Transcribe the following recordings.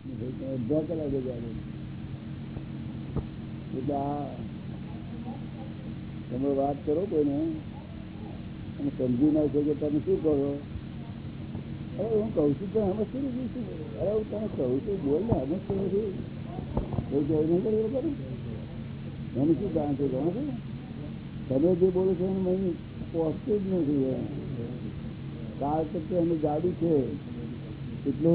અડધા કલાકે જાગે એટલે આ તમે વાત કરો કોઈને અને સમજી ના છો કે તમે શું કરો અરે હું કહું છું તો અમે શું શું અરે હું તમે કહું છું બોલ ને અમે શું નથી એવું કહેવું નહીં કર્યું ખરું મને શું કારણ છે જાણો છો તમે જે બોલો છો એને મને પહોંચતું જ નથી કાળ તત્વ એનું જાડું છે એટલે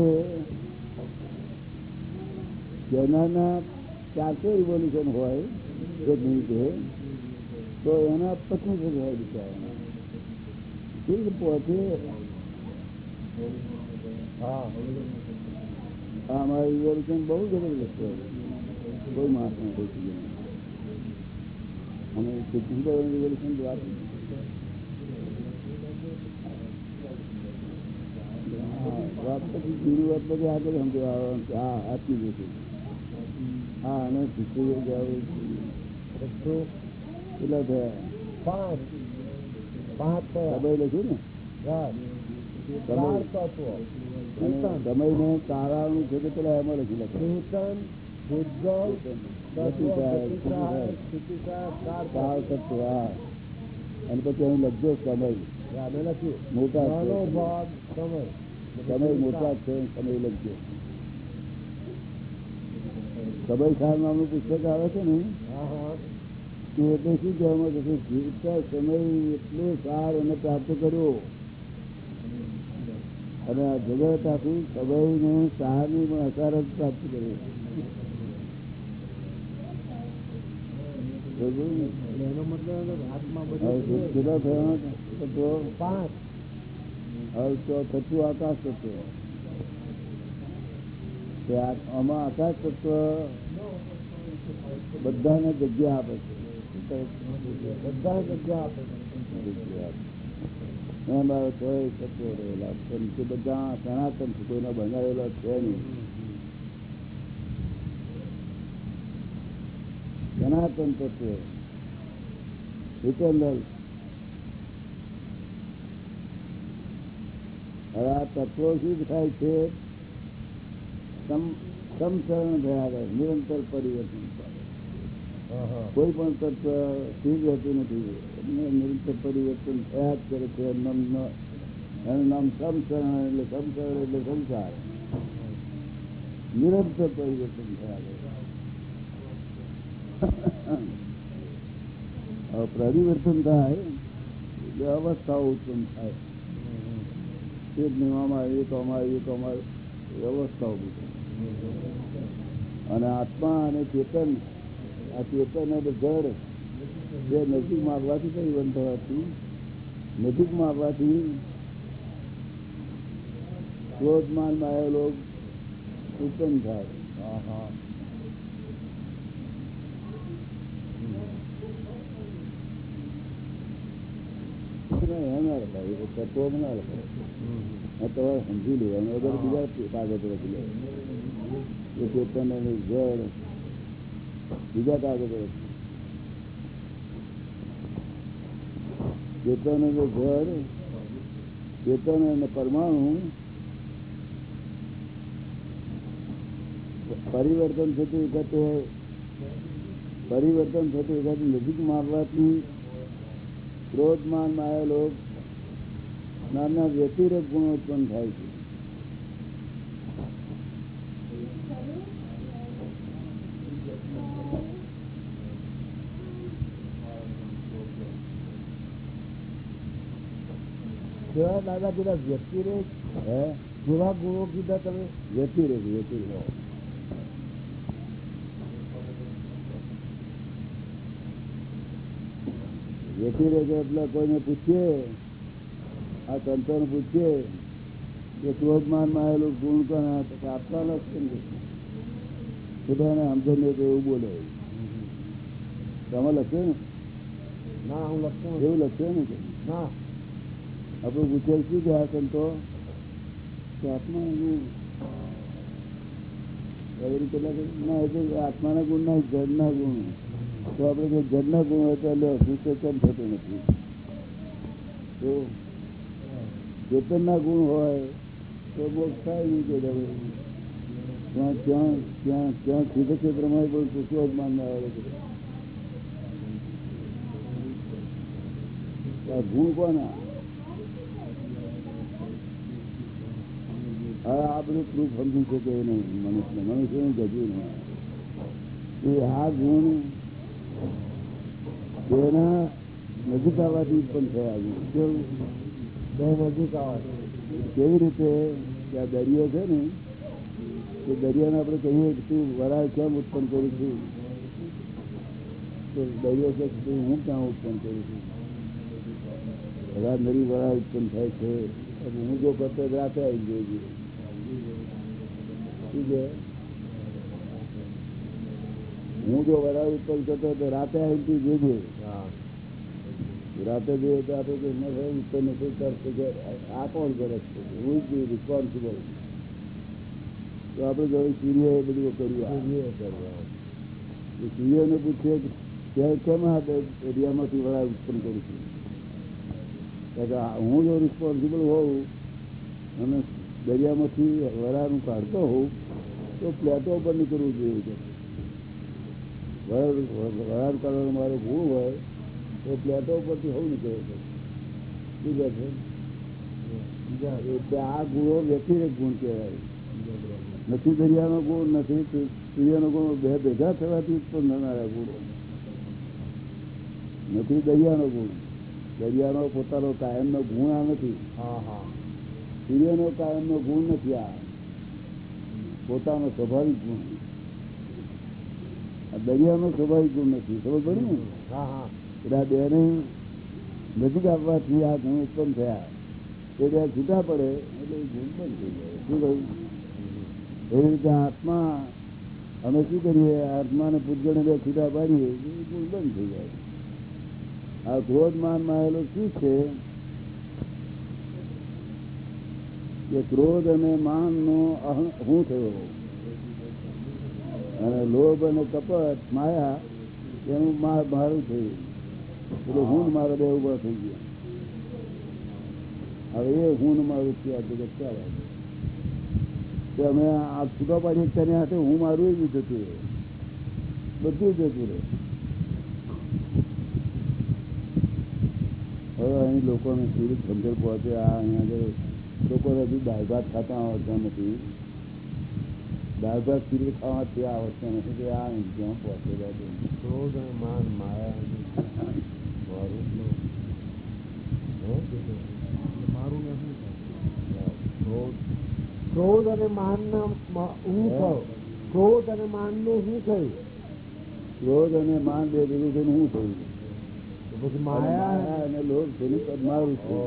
જેનાના ચારસો રિવોલ્યુશન હોય એક મિનિટે તો એના પચીસ હોય બિચારાના કેવી પહોંચે હા. અમારા રિવોલ્યુશન બહુ જબરદસ્ત હોય કોઈ માસ નથી અને સિદ્ધિ રિવોલ્યુશન વાત વાત પછી જીરું વાત પછી આગળ સમજવા હા આપી દઈશું હા અને શીખવી બધું કેટલા થયા. પાંચ. પાંચ. સમય લખ્યું ને. સમયને તારાનું છે પેલા એમાં લખી અને પછી લખજો સમય. મોટા સમય મોટા છે સમય લખજો. ખાન નામનું પુસ્તક આવે છે ને? હા એટલે શું કહેવામાં આવે છે જીવતા સમય એટલો સાર એને પ્રાપ્ત કર્યો. અને આ જગત આખું સમયને સારની પણ અસાર જ પ્રાપ્ત કર્યો કેટલા થયા? પાંચ. હવે તો તત્વ આકાશ તત્વ આમાં આકાશ તત્વ બધાને જગ્યા આપે છે શું કહે છે? બધા જગ્યા આપે છે. જગ્યા આપે. એમાં કોઈ તત્વો રહેલા પણ તે બધા સનાતન કોઈનો બનાવેલો છે નહીં સનાતન તત્વ ઇટરનલ હવે આ તત્વો શું થાય છે સમસરણ થયા કરે નિરંતર પરિવર્તન કોઈ પણ તત્વ સ્થિર રહેતું નથી. નિરંતર પરિવર્તન થયા જ કરે છે. એનું નામ સમસરણ એટલે સમસરણ એટલે સંસાર. નિરંતર પરિવર્તન થયા કરે. પરિવર્તન થાય એટલે અવસ્થાઓ ઉત્પન્ન થાય. એક નિયમમાં તો અમારે એક અમારે અવસ્થાઓ બધી અને આત્મા અને ચેતન આ ચેતન અને જળ જે નજીકમાં આવવાથી કઈ બંધ થવાથી? નજીકમાં આવવાથી ક્રોધમાન આવેલો ઉત્પન્ન થાય. તત્વો ના લખાય આ તમારે સમજી લેવાનું વગર બીજા કાગળ લખી લેવાનું ચેતન અને જળ બીજા કાગળ ચેતન અને જળ ચેતન અને પરમાણુ પરિવર્તન થતું વખતે પરિવર્તન થતું વખતે નજીક મારવાથી ક્રોધમાન માયેલો નાના વ્યતિરેક ગુણો ઉત્પન્ન થાય છે. કેવા દાદા પેલા વ્યક્તિ રે જેવા ગુણો કીધા તમે વ્યતિરેક વ્યતિરેક વ્યતિરેક એટલે કોઈને પૂછીએ આ સંતોને પૂછીએ કે ક્રોધમાનમાં આવેલું ગુણ કોના આપતા કે આપવાના જ છે ને. બધાને સમજણ નહીં તો એવું બોલે. તમે લખ્યું ને? ના હું લખ્યું એવું લખ્યું ને ના. આપણે પૂછેલ શું કે આ સંતો? આત્મા તો આત્માના ગુણ ના જડના ગુણ. તો આપણે જો જડના ગુણ હોય તો એટલે અભિષેચન થતું નથી. તો ચેતનના ગુણ હોય તો મોક્ષ થાય નહીં કે ત્યાં ત્યાં ત્યાં ત્યાં સીધે ક્ષેત્રમાં પણ પૂછવો જ આવે છે આ ગુણ કોના? હવે આ બધું પ્રૂફ સમજી શકે નહીં મનુષ્ય મનુષ્યનું ગજું નહીં. એ આ ગુણ તેના નજીક આવવાથી ઉત્પન્ન થયા કેવું? નજીક આવવાથી કેવી રીતે? કે આ દરિયો છે ને એ દરિયાને આપણે કહીએ કે તું વરાળ કેમ ઉત્પન્ન કરું છું? તો દરિયો કે તું હું ક્યાં ઉત્પન્ન કરું છું? વરાળ નરી વરાળ ઉત્પન્ન થાય છે. હું જો કરતો રાતે આવી જોઈએ છે. હું જો વરાળ ઉત્પન્ન કરતો તો રાતે આવી તું જોજે રાતે જોઈએ તો આપણે કે ન ઉત્પન્ન નથી કરશે કે આ કોણ કરે છે? હું જ રિસ્પોન્સિબલ તો આપણે જો સૂર્ય એ બધું કર્યું સૂર્યને પૂછીએ કે કેમ આ એરિયામાંથી દરિયામાંથી વરાળ ઉત્પન્ન કરું છું? હું જો રિસ્પોન્સિબલ હોઉં અને દરિયામાંથી વરાળનું કાઢતો હોઉં તો પ્લેટો પર નીકળવું જોઈએ વરાળ વરાળ મારો ગુણ હોય તો પ્લેટો પરથી હોવું નીકળે છે. કહે છે? એટલે આ ગુણો વ્યતિરેક ગુણ કહેવાય. નથી દરિયાનો ગુણ નથી સૂર્યનો ગુણ બે ભેગા થવાથી ઉત્પન્ન થનારા ગુણો. નથી દરિયાનો ગુણ. દરિયાનો પોતાનો કાયમનો ગુણ આ નથી. હા હા. સૂર્યનો કાયમનો ગુણ નથી આ. પોતાનો સ્વાભાવિક ગુણ. આ દરિયાનો સ્વાભાવિક ગુણ નથી ખબર પડી ને? એટલે આ બેને નજીક આવવાથી આ ગુણ ઉત્પન્ન થયા. એ બે છૂટા પડે એટલે ગુણ બંધ થઈ જાય. શું કહ્યું? એવી રીતે આત્મા અમે શું કરીએ? આત્માને પૂજગણે બે છૂટા પાડીએ એ ગુણ બંધ થઈ જાય. આ ક્રોધ માનમાં શું છે? કે ક્રોધ અને માન નો હું થયો. અને લોભ અને કપટ, માયા, એનું મારું થયું. એટલે હું મારો બે ઊભા થઈ ગયા. હવે એ હું મારું છે આ જગત અમે આ છૂટા પાડીએ તેની સાથે હું મારું એ જતું રહે બધું જતું રહે હવે અહીં લોકોને કેવી સમજણ પહોંચે, આ અહીંયા આગળ લોકોને હજુ દાળ ભાત ખાતા આવડતા નથી. દાળ ભાત ખીરી ખાવાથી આવડતા નથી કે આ જ્યાં પહોંચેલા છે ક્રોધ અને માન માયા મારું મારું ક્રોધ. ક્રોધ અને માન ના હું થયો? ક્રોધ અને માનનું શું થયું? ક્રોધ અને માન બે ભેગું થઈને હું થયું? પછી માયા અને લોભ પદ મારું છે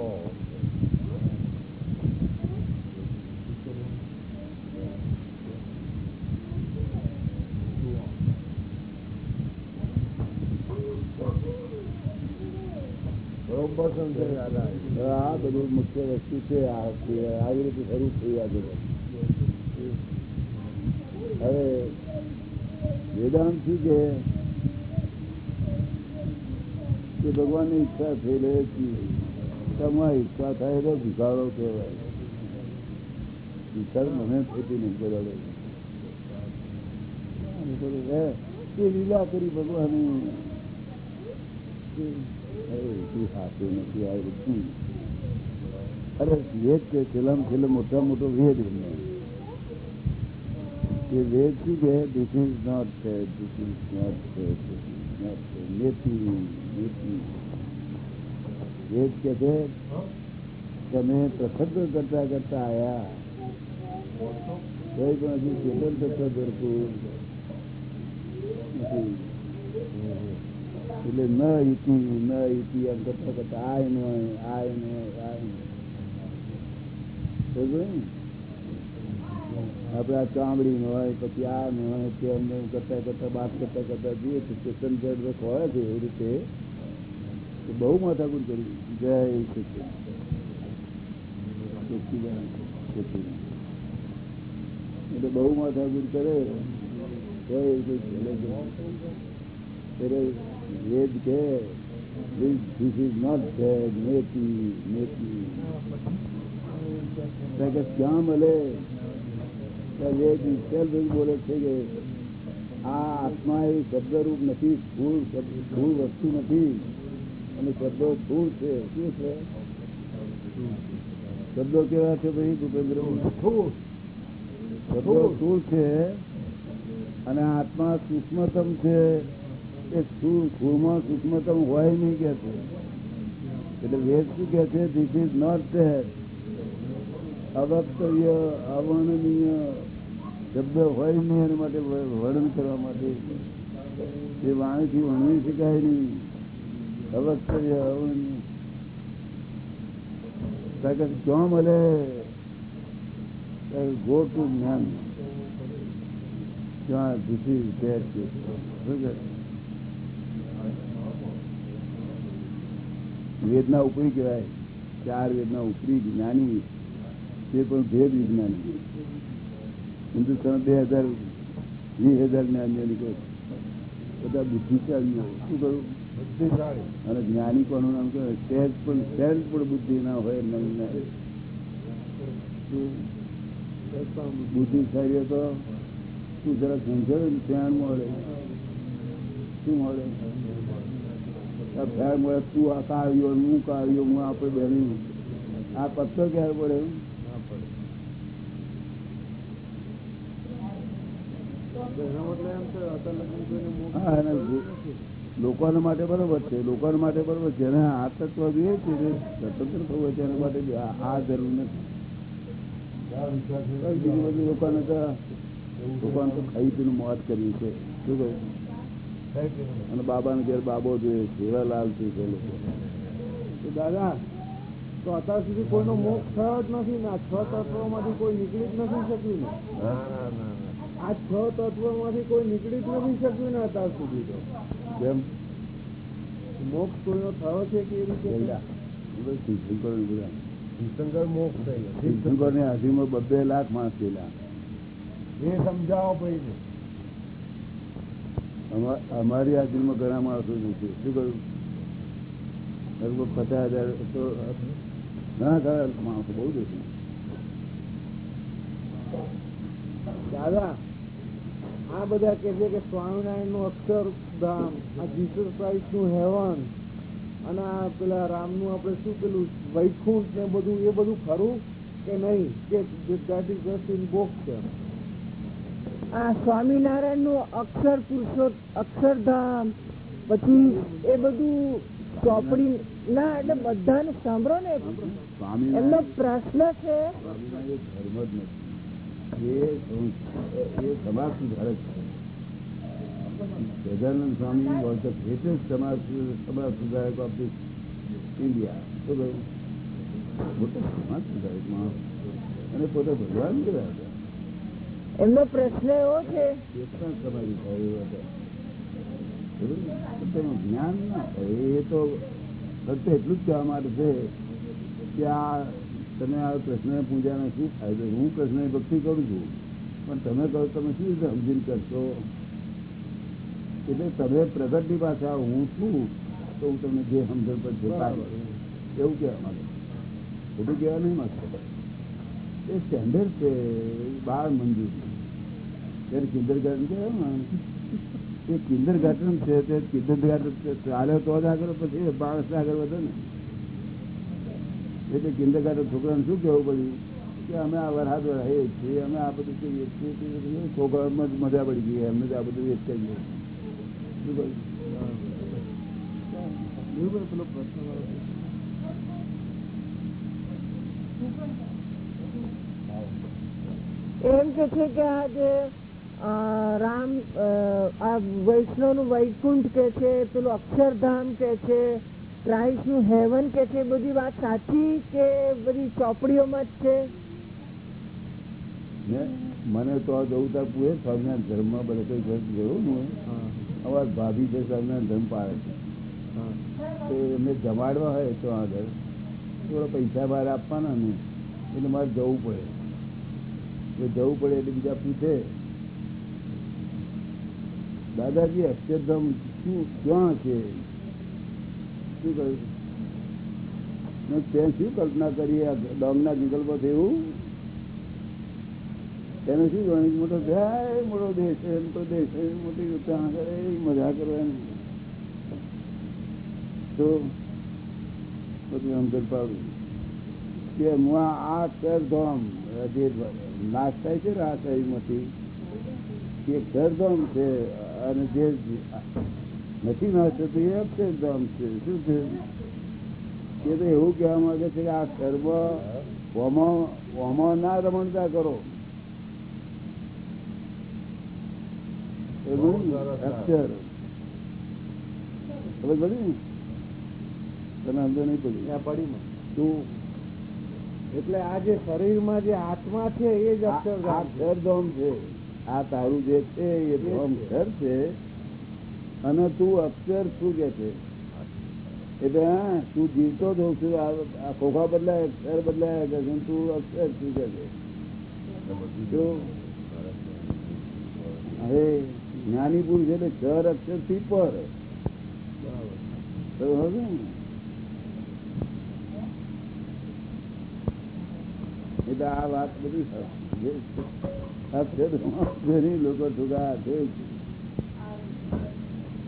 ઓહ. બરોબર સમજાય દાદા હવે આ બધું મુખ્ય વસ્તુ છે આ કે આવી રીતે શરૂ થઈ આ જગત હવે વેદાંત શું કે કે ભગવાનની ઈચ્છા થઈ રહે છે તમારી ઈચ્છા થાય તો ભિખારો કહેવાય ભિખાર મને થતી નહીં બરાબર અને પેલું હે, એ લીલા કરી ભગવાનની અરે તું સાચું નથી આ બધું અરે વેદ કે છેલ્લામાં છેલ્લે મોટા મોટો વેદ કે વેદ શું કે this is not this is not not નેતિ નેતિ વેદ કે છે તમે પ્રસંગ કરતા કરતા આયા કોઈ પણ હજી ચેતન તત્વ ભરપૂર નથી એટલે ન ઈતું ન ઈતી એમ કરતા કરતા આય નો આય નો આય? આપણે આ ચામડી નો? હોય, પછી આ નો હોય તે અમને કરતા કરતા વાત કરતા કરતા જઈએ તો ચેતન જડ હોય છે એવી રીતે. બહુ માથાકૂટ કરી જય સચિદાન સચિદાન એટલે બહુ માથાકૂટ કરે. જય. ત્યારે વેદ કે ધીસ ઇઝ નોટ ધેડ મેટી મેટી કે ક્યાં મળે વેદ વિચાર બોલે છે કે આ આત્મા એ શબ્દરૂપ નથી સ્થૂળ સ્થૂળ વસ્તુ નથી. અને શબ્દો સ્થૂળ છે. શું છે? શબ્દો કેવા છે ભાઈ ભૂપેન્દ્ર? શબ્દો સ્થૂળ છે અને આત્મા સૂક્ષ્મતમ છે. એ સુર ખૂરમાં સૂક્ષ્મતમ હોય નહીં કે છે? એટલે વેદ શું કે છે? ધીસ ઇઝ નોટ અવક્તવ્ય અવર્ણનીય શબ્દ હોય નહીં એના માટે વર્ણન કરવા માટે. એ વાણીથી વર્ણવી શકાય નહીં. અવક્તવ્ય અવર્ણનીય કારણ કે ક્યાં મળે? ગો ટુ જ્ઞાન. ક્યાં ધીસ ઇઝ છે શું કે? વેદના ઉપરી કહેવાય. ચાર વેદના ઉપરી જ્ઞાની તે પણ ભેદ વિજ્ઞાની. હિન્દુસ્તાન બે હજાર વીસ હજાર નીકળે બધા બુદ્ધિશાળી શું કરું અને જ્ઞાની કોનું નામ કહેવાય? સહેજ પણ સહેજ પણ બુદ્ધિ ના હોય એમના બુદ્ધિશાળી તો તું જરા સમજો ને? ત્યાં મળે. શું મળે? છે લોકોના માટે બરોબર છે. લોકોના માટે બરોબર છે. જેને આ તત્વ જોઈએ છે સ્વતંત્ર થવું હોય એના માટે આ જરૂર નથી. છે બીજું બધું લોકોને તો તો ખાઈ પીને મોત કરી છે. શું કહ્યું? અને બાબાને ઘેર બાબો જોઈએ છે એવા લાલ છે લોકો. દાદા તો અત્યાર સુધી કોઈનો મોક્ષ થયો જ નથી ને આ છ તત્વોમાંથી કોઈ નીકળી જ નથી શક્યું ને? આ છ તત્વોમાંથી કોઈ નીકળી જ નથી શક્યું ને અત્યાર સુધી તો? કેમ? મોક્ષ કોઈનો થયો છે કે એ રીતે? ને તીર્થંકર મોક્ષ થઈ ગયો તીર્થંકરની હાજરીમાં બબ્બે લાખ માણસ ગયેલા એ સમજાવો ભાઈ ને અમારી હાજરીમાં ઘણા માણસો છે. શું કહ્યું? લગભગ પચાસ હજાર ઘણા ઘણા માણસો બહુ દેશે દાદા, આ બધા કે છે કે સ્વામિનારાયણનું અક્ષર ધામ, આ જીસસ ક્રાઇસ્ટનું હેવન, અને આ પેલા રામનું આપણે શું પેલું, વૈકુંઠ ને બધું, એ બધું ખરું કે નહીં? કે that is just in box આ સ્વામિનારાયણનું અક્ષર પુરુષો અક્ષરધામ, પછી એ બધું ચોપડી, ના, એટલે બધાને સાંભળો ને. એમનો પ્રશ્ન છે, એ સમાજ સુધારક છે. ગજાનંદ સ્વામી વોઝ ધ સમાજ સમાજ સુધારક ઓફ ધીસ ઇન્ડિયા મોટો સમાજ સુધારક માણસ અને પોતે ભગવાન હતા એમનો પ્રશ્ન એવો છે. તેનું જ્ઞાન ના એ તો ફક્ત એટલું જ કહેવા માટે છે કે આ તમે આ કૃષ્ણ પૂજાનો શું ફાયદો હું કૃષ્ણ ભક્તિ કરું છું. પણ તમે કહો તમે શું રીતે સમજીને કરશો? એટલે તમે પ્રગટની પાછા હું છું તો હું તમને જે સમજણ પર છે. એવું કહેવા માટે ખોટું કહેવા નહીં માગતો. એ સ્ટેન્ડર્ડ છે બાળ મંદિર ત્યારે તે આ બધું કહીએ છીએ જ મજા પડી ગઈ એમને આ બધું વેચ કરીએ એમ કે છે કે આ જે અ, રામ આ વૈષ્ણવનું વૈકુંઠ કે છે પેલું અક્ષરધામ કે છે ક્રાઇસ્ટનું હેવન કે છે બધી વાત સાચી કે બધી ચોપડીઓમાં જ છે? મને તો આ જવું તા પૂરે સ્વામિનારાયણ ધર્મમાં બધે કઈ ઘર જવું ને હા. અમારા ભાભી છે સ્વામિનારાયણ ધર્મ પાડે છે. તો એમને જમાડવા હોય તો આગળ. થોડા પૈસા બહાર આપવાના ને એટલે મારે જવું પડે. એટલે જવું પડે એટલે બીજા પૂછે દાદાજી અક્ષરધામ શું, ક્યાં છે? શું કહ્યું? મેં શું કલ્પના કરી, આ ડોંગના જંગલમાં થયું તેને શું ગણિત મોટો થાય મોટો દેશ છે મોટો દેશ છે મોટી ત્યાં કરે મજા કરવાની તો બધું સમજણ પાડું કે હું આ આ અક્ષરધામ જે નાશ થાય છે ને આ શરીરમાંથી એ અક્ષરધામ છે અને જે નથી નાશ તો એ અક્ષરધામ છે. શું છે? એ તો એવું કહેવા માંગે છે કે આ સર્વ ઓમાં ના રમણતા કરો. અક્ષર. ખબર પડી ને? તને અંદર નહીં પડી. પડીમાં તું એટલે આ જે શરીરમાં જે આત્મા છે એ જ અક્ષરધામ છે. આ તારું જે છે એ ધામ ઘર છે. અને તું અક્ષર શું કે છે? એટલે હા, તું જીવતો જ હોઉં છું. આ ખોખા બદલાય, અક્ષર બદલાય કે તું અક્ષર શું કે છે? હવે જ્ઞાની પુરુષ એટલે ચાર અક્ષરથી પર બરાબર એટલે આ વાત બધી ઘણી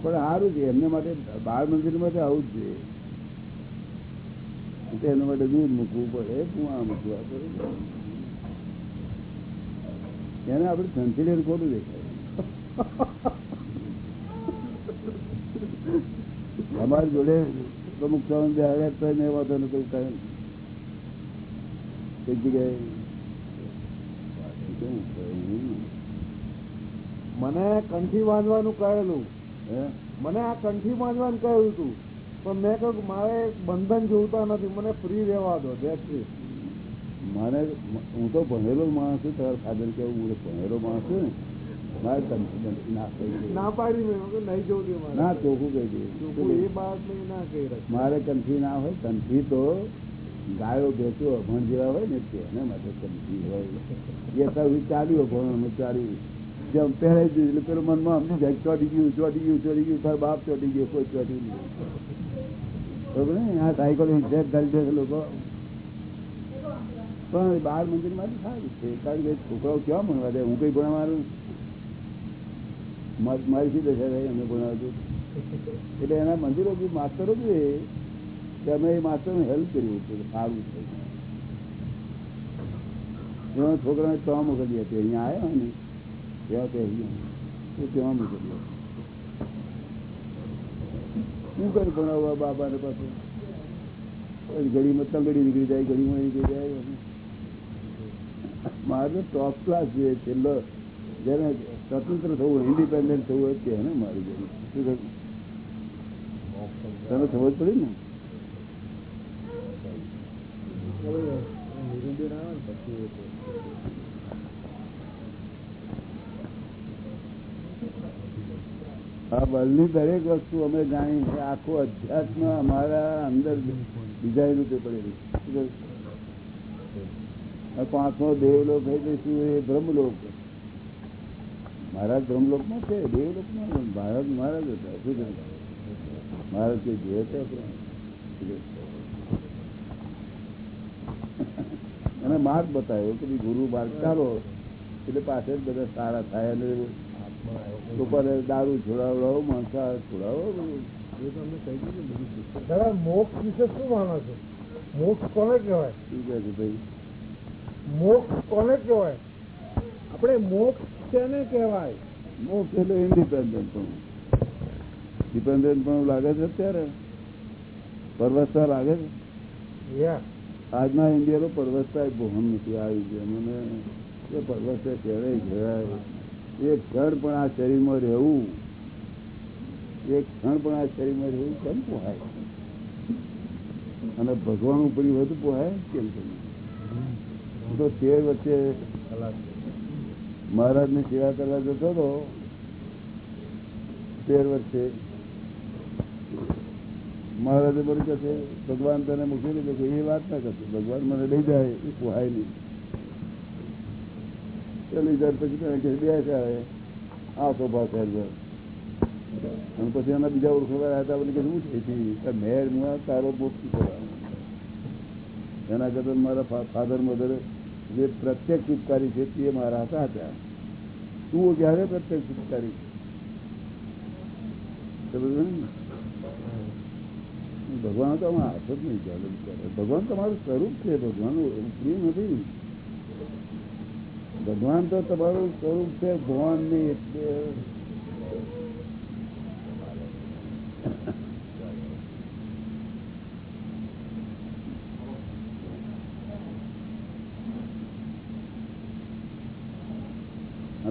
પણ સારું છે, એમને માટે બાળ મંદિર માટે આવું જ છે એના માટે દૂધ મૂકવું પડે કુવા મૂકવા પડે એને આપણે સંચિલેર ખોટું દેખાય અમારી જોડે પ્રમુખ સ્વામી બે હજાર ત્રણ એવા તો ઉઠાવ્યો. કઈ જગ્યાએ? મને કંઠી બાંધવાનું કહેલું. મને આ કંઠી બાંધવાનું કહ્યું હતું પણ મેં કહ્યું મારે બંધન જોતા નથી. મને ફ્રી રહેવા દો મારે હું તો ભણેલો માણસ છું તારા ફાધર કેવું હું ભણેલો માણસ છું ને. મારે કંઠી ના થઈ ના પાડી નહીં જવું દે ના ચોખ્ખું કહી દે. ચોખ્ખું એ વાત નહીં ના કહી મારે કંઠી ના હોય કંઠી તો ગાયો ભેંસો અભણ જેવા હોય ને તેને માટે સમજી હોય. એ તો ચાલ્યું, અભણ ચાલ્યું. જેમ પહેરે દીધું એટલે પેલું મનમાં અમને જાય ચોટી ગયું ચોટી ગયું ચોટી ગયું, તાર બાપ ચોટી ગયો, કોઈ ચોટી નહીં બરોબર ને? આ સાયકલ હિંસેક કરી દે લોકો. પણ બાર મંદિરમાં સારું છે. કારણ કે છોકરાઓ કેવા ભણવા દે હું કઈ ભણવાનું માર- શું દશા થાય? અમે ભણાવતું એટલે એના મંદિરો બી માસ્તરો છે તે અમે એ માસ્તરોને હેલ્પ કર્યું છે સારું છે. એવા છોકરાને ત્યાં મોકલી હતી અહીંયા આવ્યા ને, ત્યાં પહેરી એ ત્યાં મોકલી હતી શું કરી ભણાવવા બાબાને પાસે ઘડીમાં તંગડી નીકળી જાય ઘડીમાં નીકળી જાય મારે ટોપ ક્લાસ જોઈએ છેલ્લો જેને સ્વતંત્ર થવું ઇન્ડિપેન્ડન્ટ થવું હોય તે ને મારી જોડે શું? તને ખબર પડી ને હવે નિરુંદર આવે ને પછી એ તો. આ બળની દરેક વસ્તુ અમે જાણી છે આખું અધ્યાત્મ અમારા અંદર ડિઝાઇન રૂપે પડેલું પાંચમો દેવલોક હોય તો શું એ બ્રહ્મલોક મહારાજ બ્રહ્મલોકમાં છે, દેવલોકમાં. મહારાજ મહારાજ હતા શું? મહારાજ જે હતા આપણે. શું કહ્યું? અને માર્ગ બતાવ્યો કે ગુરુ માર્ગ ચાલો. એટલે પાછળ બધા સારા થાય અને લોકોને દારૂ છોડાવડાવો માંસાહાર છોડાવો. દાદા મોક્ષ વિશે શું માનો છો? મોક્ષ કોને કહેવાય? શું કહે છે ભાઈ? મોક્ષ કોને કહેવાય? આપણે મોક્ષ શેને કહેવાય? મોક્ષ એટલે ઇન્ડિપેન્ડન્ટ પણ. ડિપેન્ડન્ટ પણ લાગે છે અત્યારે? પરવસ્તા લાગે છે? યા આજના ઇન્ડિયાનો પરવસતા એ નથી આ મને એ પરવસ્તા ક્યારેય ઘેરાય એક ક્ષણ પણ આ શરીરમાં રહેવું, એક ક્ષણ પણ આ શરીરમાં રહેવું કેમ પોહાય? અને ભગવાન ઉપર વધુ પોહાય કેમ હું તો તેર વચ્ચે મહારાજની સેવા કરવા જતો હતો. તેર વર્ષે મહારાજે બધું કે છે, ભગવાન તને મૂકી લીધો કે એ વાત ના કરશે. ભગવાન મને લઈ જાય, એ પોહાય નહીં. ચાલી જાય પછી તને કે બે છે આ શોભા છે અને પછી એના બીજા આવ્યા હતા બોલી કે શું છે છે મેર હું તારો બોક કરવા એના કરતા મારા ફાધર મધર જે પ્રત્યેક ઉપકારી છે, તે મારા સાચા તું ક્યારે પ્રત્યેક ઉપકારી ને? ભગવાન તો આમાં હાથ જ નહીં ચાલે. ભગવાન તમારું સ્વરૂપ છે, ભગવાન પ્રિય નથી. ભગવાન તો તમારું સ્વરૂપ છે, ભગવાનની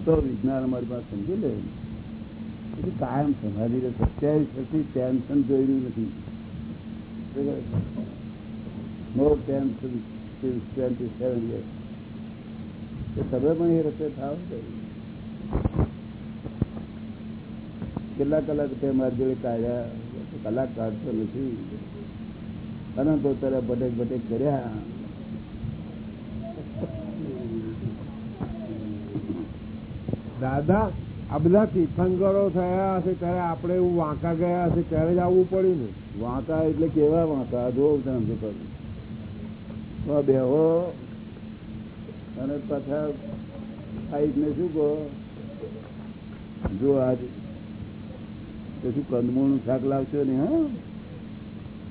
તો વિજ્ઞાન અમારી પાસે સમજી લે. કાયમ સમાધિ સત્યાવીસ પછી ટેન્શન જોયેલું નથી. No tension twenty seven years તમે પણ એ રસ્તે થાવ. કેટલા કલાક તે મારી કાઢ્યા કલાક કાઢતો નથી અનંતો તારા ભટેક ભટેક કર્યા દાદા આ બધા તીર્થંકરો થયા હશે, ત્યારે આપણે એવું વાંકા ગયા હશે, ત્યારે જ આવવું પડ્યું ને. વાંકા એટલે કેવા વાંકા? જોવું સમજો કરું બેહો. અને પાછા સાઈડ ને શું કહો? જો આજ કશું કંદમૂળનું શાક લાવશો ને હા?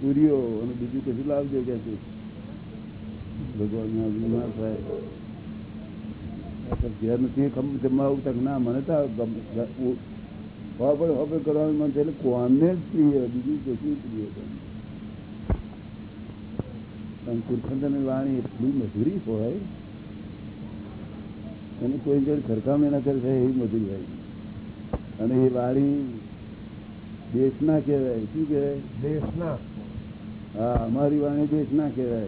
પૂરીઓ અને બીજું કશું લાવજો કે ભગવાન બીમાર થાય. નથી જમાવું તક ના મને તો હોબળ હોબળ કરવાનું મન છે એટલે કોને જ પ્રિય બીજું કશું પ્રિય પણ કુરખંડની વાણી એટલી મધુરી હોય અને કોઈ જોડે સરખામણી ના કરે એવી મધુરી હોય. અને એ વાણી દેશના કહેવાય શું કહેવાય? દેશના. હા અમારી વાણી દેશના કહેવાય.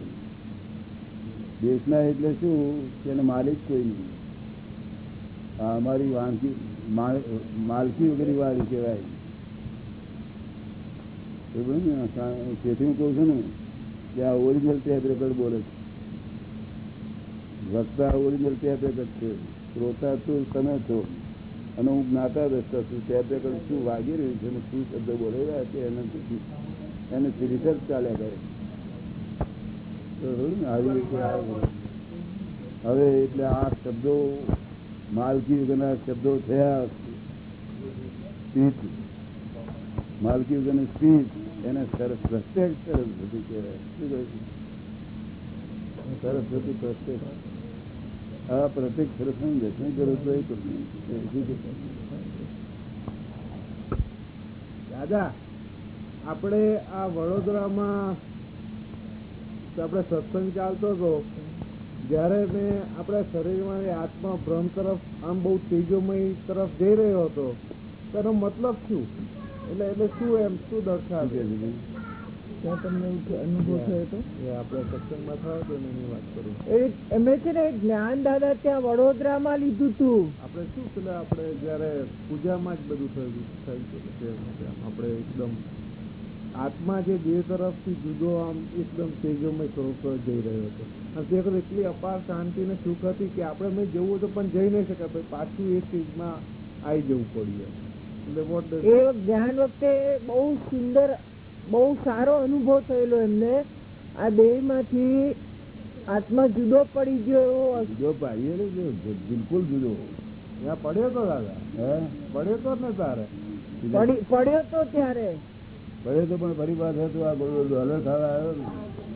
દેશના એટલે શું? કે એનો માલિક કોઈ નહીં. અમારી માલ- માલકી વગેરે વાળી કહેવાય ને? કહું છું ને, કે આ ઓરિજિનલ ટેપ રેકર્ડ બોલે છે વક્તા ઓરિજિનલ ટેપ રેકર્ડ છે શ્રોતા તું તમે છો અને હું જ્ઞાતા દસતા છું ટેપ રેકર્ડ શું વાગી રહ્યું છે અને શું શબ્દ બોલી રહ્યા છે, એને એને રિસર્ચ ચાલ્યા કરે તો? આવી રીતે હવે એટલે આ શબ્દો માલકી વગરના શબ્દો થયા માલકી વગરની સ્પીચ એને સરસ પ્રત્યક્ષ સરસ્વતી કહેવાય. સરસ્વતી પ્રત્યક્ષ. આ પ્રત્યેક સરસ્વતી જશે જરૂર તો એ? દાદા, આપણે આ વડોદરામાં આપણે સત્સંગ ચાલતો હતો. જ્યારે મેં આપણા શરીરમાં આત્મા ભ્રમ તરફ આમ બહુ તેજોમય તરફ જઈ રહ્યો હતો તેનો મતલબ શું? એટલે એટલે શું એમ? શું દર્શાવે? ત્યાં તમને અનુભવ થયો હતો? એ આપણે સત્સંગમાં થયો હતો એની વાત કરું એમે છે ને જ્ઞાન દાદા ત્યાં વડોદરામાં લીધું હતું આપણે શું પેલા આપણે જ્યારે પૂજામાં જ બધું થયું થયું આપણે એકદમ આત્મા જે દેહ તરફથી જુદો આમ એકદમ તેજોમય સ્વરૂપ જઈ રહ્યો હતો. અને તે વખત એટલી અપાર શાંતિ ને સુખ હતી કે આપણે મેં જવું હતું પણ જઈ નહીં શકાય. પછી પાછું એ સ્ટેજમાં આવી જવું પડ્યું. એટલે વોટ એ ધ્યાન વખતે બહુ સુંદર બહુ સારો અનુભવ થયેલો એમને. આ દેહમાંથી આત્મા જુદો પડી ગયો. જુદો પાડીએ બિલકુલ જુદો. ત્યાં પડ્યો તો દાદા હે? પડ્યો તો ને તારે. પડ્યો તો ત્યારે. પડે તો પણ ફરી પાછો તો આ આવ્યો ને.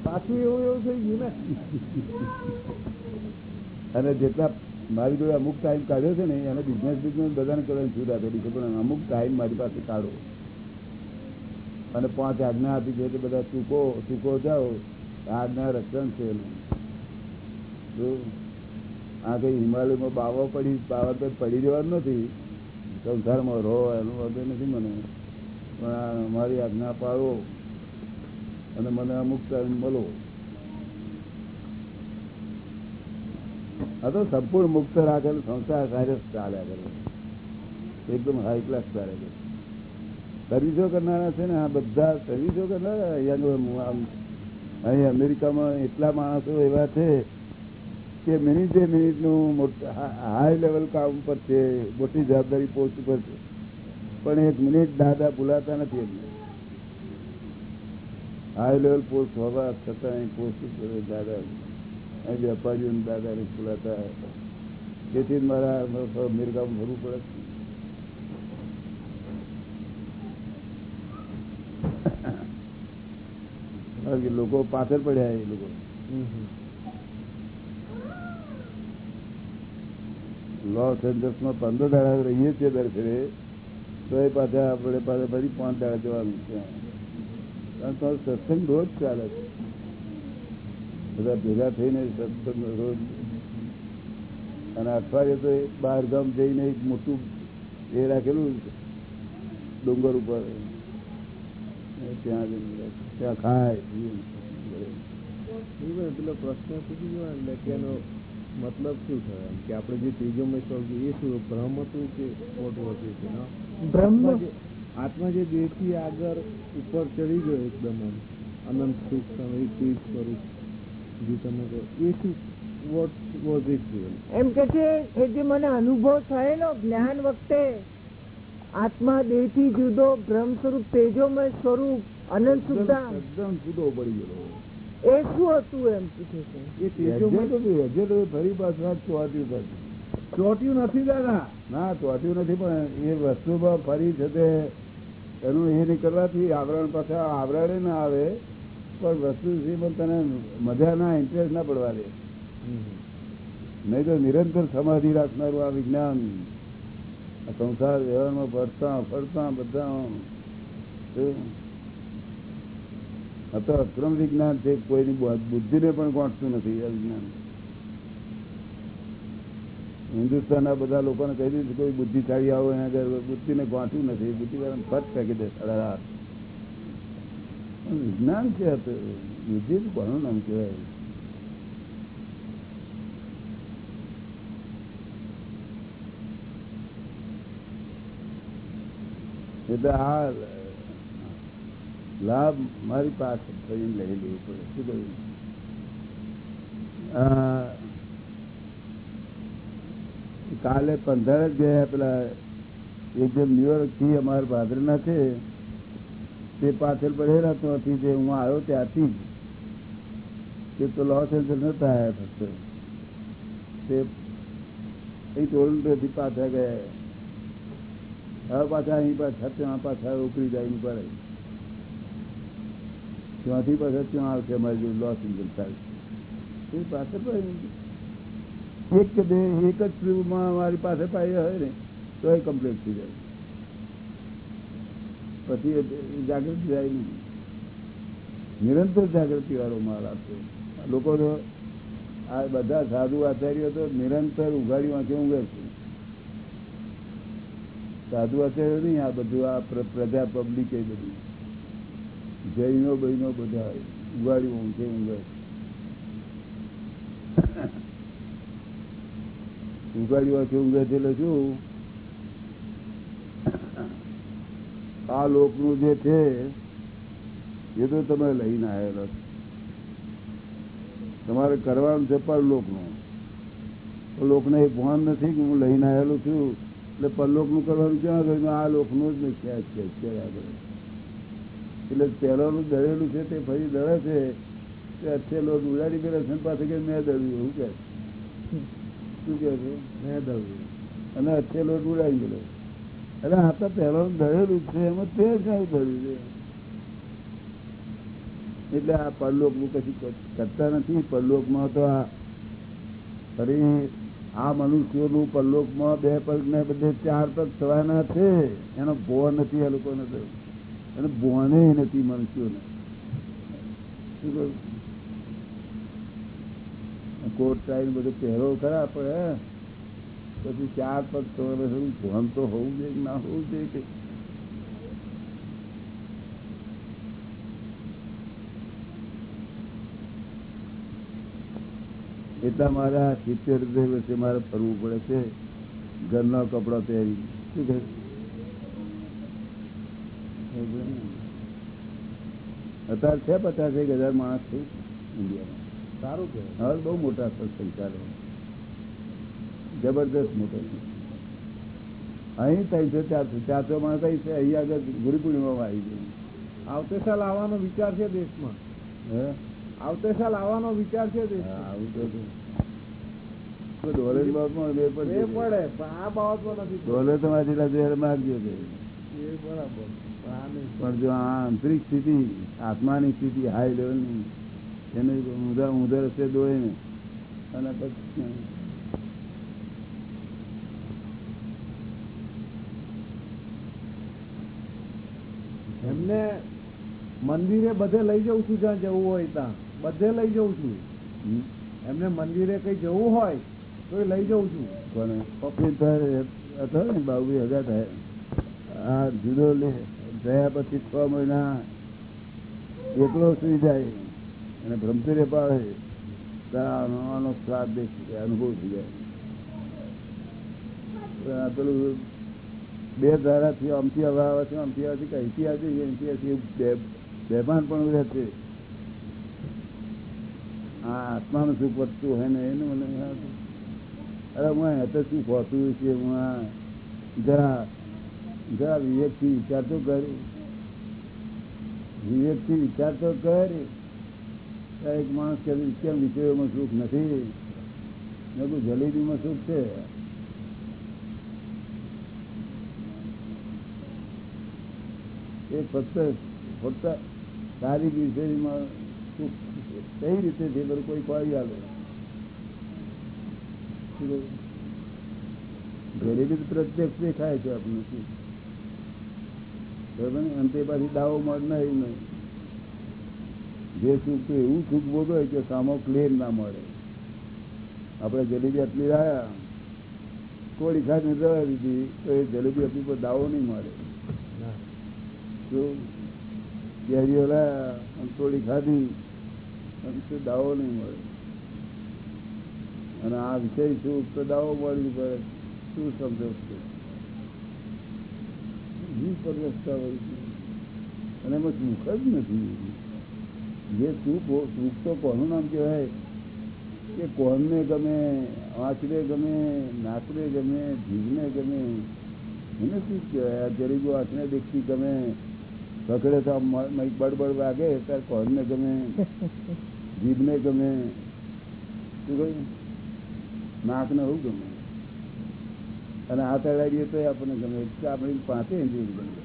પાછું એવું એવું થઈ ગયું ને. અને જેટલા મારી જોડે અમુક ટાઈમ કાઢ્યો છે ને, એને બિઝનેસ બિઝનેસ બધાને કરવાની છૂટ આપેલી છે, પણ અમુક ટાઈમ મારી પાસે કાઢો. અને પાંચ આજ્ઞા આપી છે કે બધા ચૂકો ચૂકો જાઓ. આજ્ઞા રક્ષણ છે એનું. આ કઈ હિમાલયમાં બાવો પડી, બાવા તો પડી જવાનું નથી. સંસારમાં રહો એનું વધુ નથી મને. પણ મારી આજ્ઞા પાડો અને મને અમુક ટાઈમ મળો આ તો સંપૂર્ણ મુક્ત રાખેલ સંસાર કાર્ય ચાલ્યા કરે એકદમ હાઈ ક્લાસ ચાલે છે. સર્વિસો કરનારા છે ને આ બધા સર્વિસો કરનારા અહીંયા આમ, અહીં અમેરિકામાં એટલા માણસો એવા છે કે મિનિટે મિનિટનું હાઈ લેવલ કામ પર છે, મોટી જવાબદારી પોસ્ટ પર છે. પણ એક મિનિટ દાદા ભૂલાતા નથી એમને. હાઈ લેવલ પોસ્ટ હોવા છતાં પોસ્ટ દાદા. અહીં વેપારીઓ દાદા ભૂલાતા તેથી મારા મિરગામ ભરવું પડે. લોકો પાછળ પડ્યા એ લોકો. લોસ એન્જલ્સમાં પંદર દાડા રહીએ છીએ દર ફેરે તો એ પાછા આપણે પાછા ફરી પાંચ દાડા જવાનું છે. સત્સંગ રોજ ચાલે છે. બધા ભેગા થઈને સત્સંગ રોજ. અને અઠવાડિયે તો બહાર ગામ જઈને એક મોટું એ રાખેલું ડુંગર ઉપર. ત્યાં જઈને ત્યાં ખાય. પેલો પ્રશ્ન પૂછી ગયો એટલે કે એનો મતલબ શું થયો? કે આપણે જે સ્વરૂપ છે એ શું, ભ્રમ હતું કે ખોટું હતું કે ના? બ્રહ્મ. આત્મા જે- દેહથી આગળ ઉપર ચડી ગયો એકદમ અનંત એ તેજ સ્વરૂપ જે તમે કહો. એ શું વોટ વોઝ ઇટ એમ કે છે એ જે મને અનુભવ થયેલો જ્ઞાન વખતે આત્મા દેહથી જુદો બ્રહ્મ સ્વરૂપ તેજોમય સ્વરૂપ અનંત સુદ્ધા એકદમ જુદો પડી ગયો એ શું હતું એમ પૂછે છે? એ તેજોમય તો ફરી પાછું ચોટ્યું પાછું. ચોટ્યું નથી દાદા. ના ચોટ્યું નથી પણ એ વસ્તુમાં ફરી છે તે એનું એ નીકળવાથી આવરણ પાછા આવરણે ના આવે. પણ વસ્તુ પણ તને મજા ના ઇન્ટરેસ્ટ ના પડવા દે. નહીં તો નિરંતર સમાધિ રાખનારું આ વિજ્ઞાન. આ સંસાર વ્યવહારમાં ફરતા ફરતા બધા? આ તો અક્રમ વિજ્ઞાન છે કોઈની બુદ્ધિને પણ ગોઠતું નથી આ વિજ્ઞાન. હિન્દુસ્તાનના બધા લોકોને કહી દીધું કોઈ બુદ્ધિશાળી આવો એના ઘર બુદ્ધિને ગોઠવું નથી. બુદ્ધિ વાળાને ફટ ફેંકી દે સાડા વિજ્ઞાન છે બુદ્ધિ કોનું નામ કહેવાય. એટલે આ લાભ મારી પાસે થઈને લઈ લેવું પડે. શું કહ્યું? કાલે પંદર જ ગયા પેલા, એક જે ન્યુયોર્કથી અમારા ભાદરના છે, તે પાછળ પડેલા ત્યાંથી જે હું આવ્યો ત્યાંથી તે તો લોસ એન્જલ નતા આવ્યા ફક્ત. તે અહીં ટોરન્ટોથી પાછા ગયા. હવે પાછા અહીં પાછા ત્યાં પાછા ઉકળી જાય પર ત્યાંથી પાછા ત્યાં આવશે અમારી લોસ એન્જલ થાય. એ પાછળ પડી એક કે એક જ ફ્લૂમાં મારી પાસે પાઈ હોય ને તો એ કમ્પ્લીટ થઈ જાય. પછી જાગૃતિ જાય નહીં. નિરંતર જાગૃતિ વાળો માલ આપે. લોકો આ બધા સાધુ આચાર્યો તો નિરંતર ઉઘાડી વાંચે, ઊંઘે છે સાધુ આચાર્યો નહીં, આ બધું, આ પ્ર- પ્રજા પબ્લિક એ બધું. જૈનો બહેનો બધા ઉઘાડી ઊંઘે ઊંઘે ઉગાડી વાંચે ઉગાડેલો છું, આ લોકનું જે છે, એ તો તમે લઈને આવેલા તમારે કરવાનું છે પરલોકનું તો લોકને એ ભાન નથી કે હું લઈને આવેલો છું, એટલે પરલોકનું કરવાનું ક્યાં કર્યું આ લોકનું જ ખ્યાલ છે, અત્યારે આગળ. એટલે પહેલાનું દળેલું છે તે ફરી દળે છે તે અત્યારે લોક ઉડાડી ગયેલા છે પાસે કે મેં દળ્યું, એવું કે શું કે છે? મેં દવ્યું અને અત્યારે ઉડાડી ગયેલો. એટલે આ તો પહેલાનું દળેલું છે, એમાં તે ક્યાં દળ્યું છે? એટલે આ પરલોકનું કશું કરતા નથી. પરલોકમાં તો આ ફરી આ મનુષ્યોનું પરલોકમાં બે પગ ને બધે ચાર પગ થવાના છે. એનો ભો નથી આ લોકોને તો અને ભોને નથી મનુષ્યોને. શું કહ્યું? કોટ ટાઈ બધું પહેરો ખરા પણ પછી ચાર પગ થોડું ભોન તો હોવું જોઈએ ના હોવું જોઈએ કે? એટલા મારા સિત્તેર વર્ષે મારે ફરવું પડે છે. ઘરના કપડા પહેરી. શું કહે? અત્યારે છે પચાસ એક હજાર માણસ છે ઇન્ડિયામાં. હવે બહુ મોટા સત્સંગ જબરદસ્ત મોટો છે અહીં ત્રણસો ચારસો ચારસો માં થઈ છે અહીં આગળ ગુરુ પૂર્ણિમામાં આવી ગયું. આવતે સાલ આવવાનો વિચાર છે દેશમાં. આવતે સાલ આવવાનો વિચાર છે આવું તો છે. બાબતમાં બે એ પડશે. પડે પણ આ બાબતમાં નથી માગજો. એ બરાબર પણ જો આ આંતરિક સ્થિતિ આત્માની સ્થિતિ હાઈ લેવલની એને ઊંધા ઊંધા રસ્તે દોડે ને અને પછી એમને મંદિરે બધે લઈ જઉં છું જ્યાં જવું હોય ત્યાં. બધે લઈ જઉં છું. એમને મંદિરે કઈ જવું હોય તો લઈ જઉં છું. કોને? પપ્પી હતો ને બાબુ હગા થાય. આ જુદો લે ગયા પછી છ મહિના એકલો સુઈ જાય. અને બ્રહ્મચર્ય પાડે આનો આનો દેખી જાય અનુભવ થઈ જાય. પેલું બે ધારાથી આમથી હવા આવે છે, આમથી આવે છે કઈથી આવે છે અહીંથી આવે છે બેભાન પણ રહે છે. હા આત્માનું શું પડતું હોય ને એને મને અરે હું અહીં શું ખોટું છે, હું જરા જરા વિવેકથી વિચાર તો કર. વિવેકથી વિચાર તો કર. એક માણસ કે કેમ વિષયોમાં સુખ નથી? મેં જલેબીમાં સુખ છે. એ ફક્ત ફક્ત સારી વિષયમાં સુખ કઈ રીતે છે? બધું કોઈ કોઈ આવે. ગરીબી તો પ્રત્યક્ષ દેખાય છે આપણને? અંતે પાછી દાવો મળે નહીં નહીં. જે સુખ છે એવું સુખ ભોગવે કે સામો ક્લેમ ના મળે. આપણે જલેબી આટલી રહ્યા કોળી ખાઈને જવા દીધી, તો એ જલેબી આપણી પર દાવો નહીં મળે લાયા, અને થોડી ખાધી દાવો નહીં મળે. અને આ વિષય સુખ તો દાવો મળી પડે. શું સમજો છો? વિપર્યસ્તા હોય. અને એમાં સુખ જ નથી. જે સુખ સુખ તો કોનું નામ કહેવાય કે કોણને ગમે આંચને ગમે નાકને ગમે જીભને ગમે એને શું કહેવાય આ ગરીબો આંચને દેખતી ગમે પકડે તો બડબડ વાગે ત્યારે કોણને ગમે જીભને ગમે શું કહ્યું નાકને એવું ગમે અને હાથ અડાડીએ તો આપણને ગમે આપણી પાંચે ઇન્દ્રિય ગમે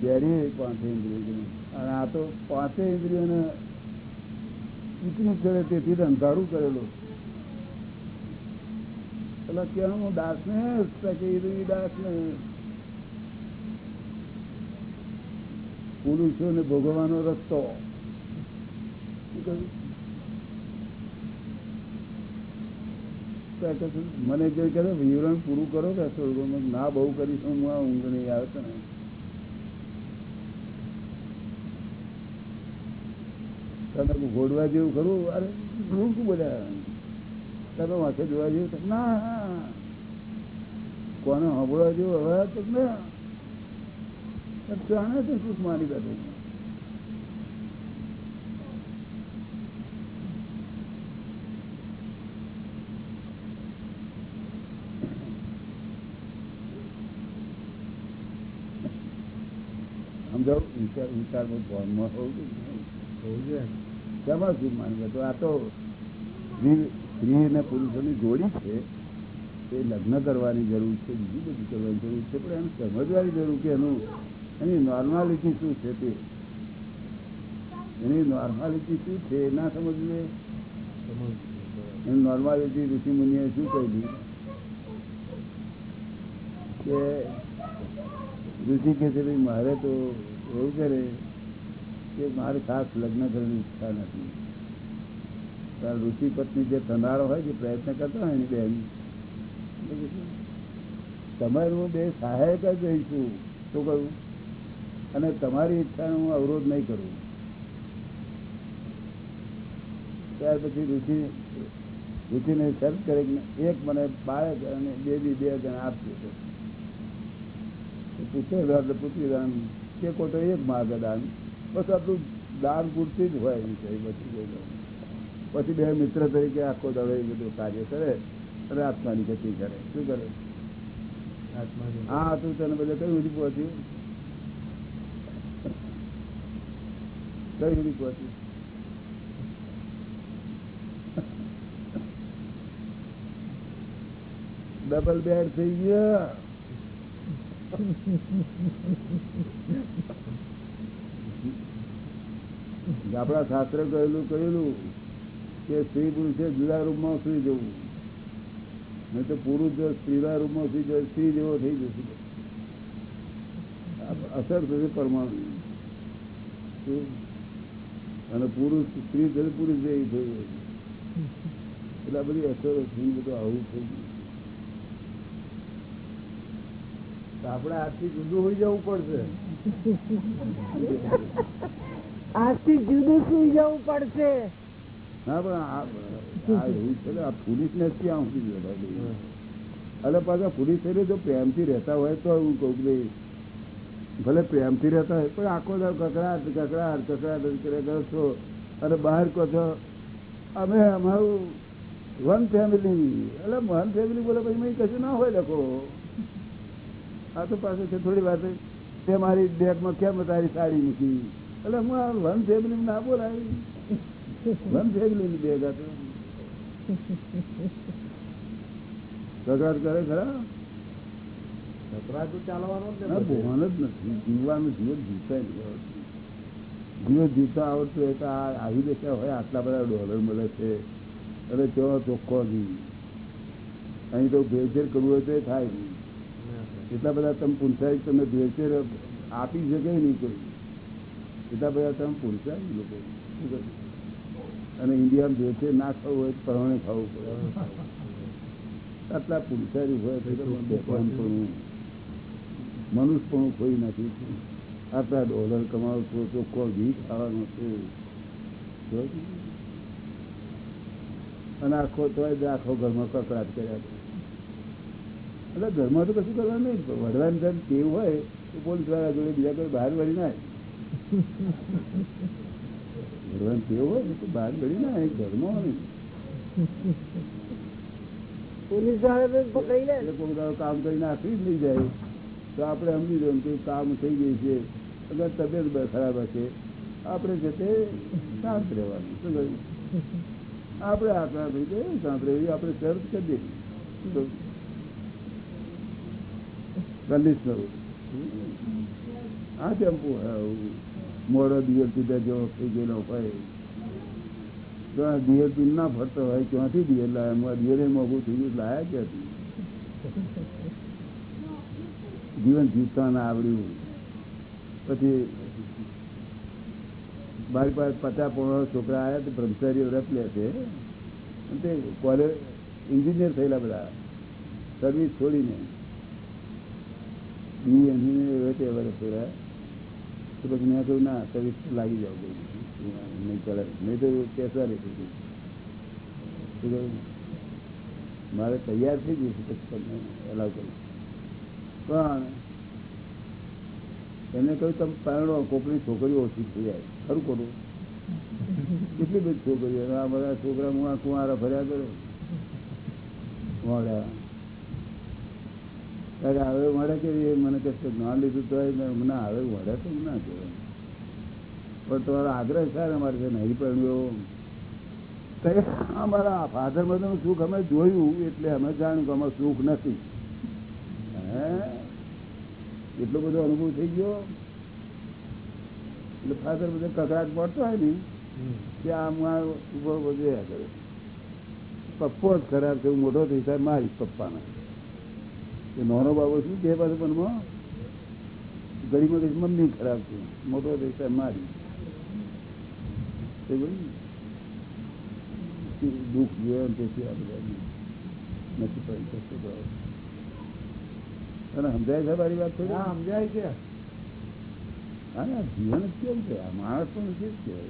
કેરી પાંચે ઇન્દ્રિયો. અને આ તો પાંચે ઇન્દ્રિયોને ચૂંટણી કરે તેથી અંધારું કરેલું. એટલે કેવું હું દાસ ને દાસ ને પુરુષોને ભોગવવાનો રસ્તો. મને જે કહે વિવરણ પૂરું કરો કે ના બહુ કરીશ, હું ઊંઘ નહીં આવે ને. તમે ઘોડવા જેવું ખરું? અરે ઊંઘ બધા તમે વાંચે જોવા જેવું ના કોને સાંભળવા જેવું હવે તો ના. જાણે છે શું મારી બેઠું સમજાવ? વિચાર વિચાર જોઈએ. હોવું જોઈએ. શેમાં સુખ માની બેઠો આ તો સ્ત્રી અને પુરુષોની જોડી છે. એ લગ્ન કરવાની જરૂર છે, બીજી બધું કરવાની જરૂર છે, પણ એને સમજવાની જરૂર કે એનું એની નોર્માલિટી શું છે તે? એની નોર્માલિટી શું છે એ ના સમજવે એની નોર્માલિટી ઋષિ મુનિએ શું કહ્યું? કે ઋષિ કે છે મારે તો એવું કરે કે મારે ખાસ લગ્ન કરવાની ઈચ્છા નથી. ઋષિ પત્ની જે થનારો હોય જે પ્રયત્ન કરતા હોય એની બેન. તમારે બે સહાયક જ રહીશું. શું કહ્યું અને તમારી ઈચ્છાનો હું અવરોધ નહીં કરું. ત્યાર પછી ઋષિ, ઋષિને શરત કરે કે એક મને બાળક અને બેબી બે જણ આપજો. તો પૂછે પૂછી કે કોટો એક માગે દાન. બસ આપણું દાન પૂરતી જ હોય વિષય બચી ગયેલો પછી બે મિત્ર તરીકે આખો દળો એ બધું કાર્ય કરે અને આત્માની ગતિ કરે. શું કરે? હા તું તને બધે કયું સુધી પહોંચ્યું? કયું સુધી પહોંચ્યું? ડબલ બેડ થઈ ગયા. આપણા શાસ્ત્ર કહેલું કહેલું કે સ્ત્રી પુરુષે જુદા રૂમમાં સુઈ જવું. નહીં તો પુરુષ જો સ્ત્રીના રૂમમાં સુઈ જાય, સ્ત્રી જેવો થઈ જશે. અસર થશે પરમાણુ અને પુરુષ, સ્ત્રી થશે પુરુષ જેવી થઈ જાય. એટલે આ બધી અસરો થઈ બધું આવું થઈ ગયું આપણે આજથી જુદું હોઈ જવું પડશે. આજથી જુદું સુઈ જવું પડશે. ના પણ ક્યાં એટલે પાછા થઈને જો પ્રેમથી રહેતા હોય તો હું કહું કે ભલે પ્રેમથી રહેતા હોય પણ આખો કકડાટ કકડાટ કકડાટ કર્યા છો. અને બહાર કહો છો અમે અમારું વન ફેમિલી. એટલે વન ફેમિલી બોલે પછી મેં કશું ના હોય લખો આ તો પાછું છે થોડી વાત. તે મારી બેગમાં કેમ તારી સાડી મૂકી? એટલે હું આ વન ફેમિલી ના બોલાવી. વન ફેમિલી બેગ હતો કકડાટ કરે ખરા? તો ચાલવાનો જ નથી. જીવવાનું જીવન જીવતા આવડતું. જીવન જીવતા આવડતું હોય તો આવી દેખ્યા હોય આટલા બધા ડોલર મળે છે. અને તેઓ ચોખ્ખો નહીં અહીં તો ભેળસેળ કરવું હોય તો થાય નહીં. એટલા બધા તમે પૂછાય તમે ભેળસેળ આપી શકે નહીં કોઈ એટલા બધા તમે નહીં લોકો? અને ઇન્ડિયામાં ભેળસેળ ના ખાવું હોય પ્રમાણે ખાવું પડે આટલા પુરુષારી હોય તો પણ કોઈ નથી આટલા ડોલર કમાવો છો ચોખ્ખો ઘી ખાવાનો છે જો. અને આખો તો જ આખો ઘરમાં કકડાટ કર્યા કરે. એટલે ઘરમાં તો કશું કરવાનું નહીં વડવાની જેમ ટેવ હોય, તો પોલીસવાળા જોડે બીજા કોઈ બહાર વળી ના વડવાની ટેવ હોય તો બહાર વળી ના આવે, ઘરમાં નહીં પોલીસવાળા તો પકડી લે એટલે કોઈ દાડો કામ કરીને આખરી જ નહીં જાય. તો આપણે સમજી દઉં કે કામ થઈ ગયું છે. અગર તબિયત ખરાબ હશે આપણે છે તે શાંત રહેવાનું. શું કહ્યું? આપણે આકરા થઈ જાય શાંત રહેવી. આપણે શરત કરી દઈએ? કન્ડિશનર આ ટેમ્પો મોડો સુધી જેવો થઈ ગયેલો હોય. તો આ દિયર તું ના ફરતો હોય, ક્યાંથી દિયર લાયા? દિયરે મોગું થઈ ગયું લાયા ક્યાંથી? જીવન જીવતા ના આવડ્યું. પછી મારી પાસે પચાસ પોણા છોકરા આવ્યા તો બ્રહ્મચારીઓ રસ લે છે. તે કોલેજ એન્જિનિયર થયેલા બધા. સર્વિસ છોડીને. બી એન્જિનિયર વર્ષ. થયેલા તો પછી મેં કહ્યું ના સર્વિસ લાગી જાવ નહીં ચાલે નહીં તો પેસા નહીં મારે તૈયાર થઈ ગયું તમને એલાવ કરું પણ એને કહ્યું, તમે પરણો, કોકની છોકરીઓ ઓછી થઈ જાય. ખરું કરું કેટલી બધી છોકરીઓ? આ બધા છોકરા મુઆ કુંવારા ફર્યા કરો? ત્યારે હવે મળે કે મને કશું જ્ઞાન લીધું તો ના હવે મળે તો ના કહેવાય. પણ તમારો આગ્રહ છે અમારે છે નહીં પણ અમારા ફાધર બધું સુખ અમે જોયું, એટલે અમે જાણ્યું કે અમારું સુખ નથી. હે? એટલો બધો અનુભવ થઈ ગયો. એટલે ફાધર બધો કકડાટ પડતો હોય ને, કે આમ ઊભો જોયા કરે. પપ્પો જ ખરાબ થયું મોટો થઈ થાય મારી પપ્પાના. એ નાનો બાબો શું છે પાછું મનમાં? ગરીમાં કઈ મમ્મી ખરાબ છે મોટો થઈ મારી. દુઃખ જોયા તેથી આ બધા નથી પડી તો. તને સમજાય છે મારી વાત થોડી? સમજાય છે. હા ને, જીવન કેવું છે? આ માણસ પણ છે જ કહેવાય.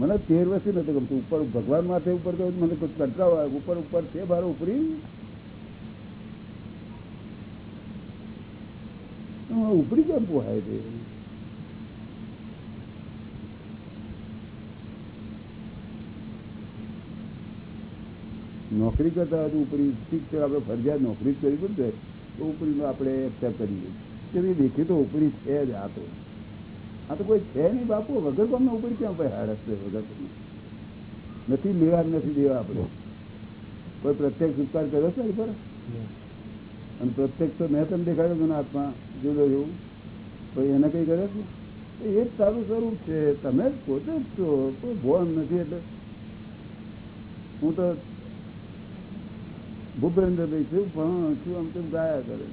મને તેર વર્ષથી નથી ગમતું. ઉપર ભગવાન માથે ઉપર મને કંટાળો આવે. ઉપર ઉપર છે બાર ઉપરી. હું ઉપરી કેમ પોહાય છે? નોકરી કરતા હોય તો ઉપરી ઠીક છે આપણે ફરજિયાત નોકરી જ કરવી પડશે તો ઉપરીનું આપણે એક્સેપ્ટ કરીએ કે ભાઈ દેખી તો ઉપરી છે જ આ તો. આ તો કોઈ છે નહીં બાપુ વગર કોમને ઉપરી ક્યાં ભાઈ હાડસ છે વગર? નથી લેવા નથી દેવા આપણે. કોઈ પ્રત્યેક ઉપકાર કર્યો છે પર? અને પ્રત્યક્ષ તો મેં તમને દેખાડ્યો આત્મા. જુદો એવું કોઈ એને કઈ કરે છે? એ જ તારું સ્વરૂપ છે. તમે જ પોતે જ છો. કોઈ ભોન નથી એટલે. હું તો ભૂપેન્દ્રભાઈ છું, પણ છું આમ તેમ ગાયા કરે.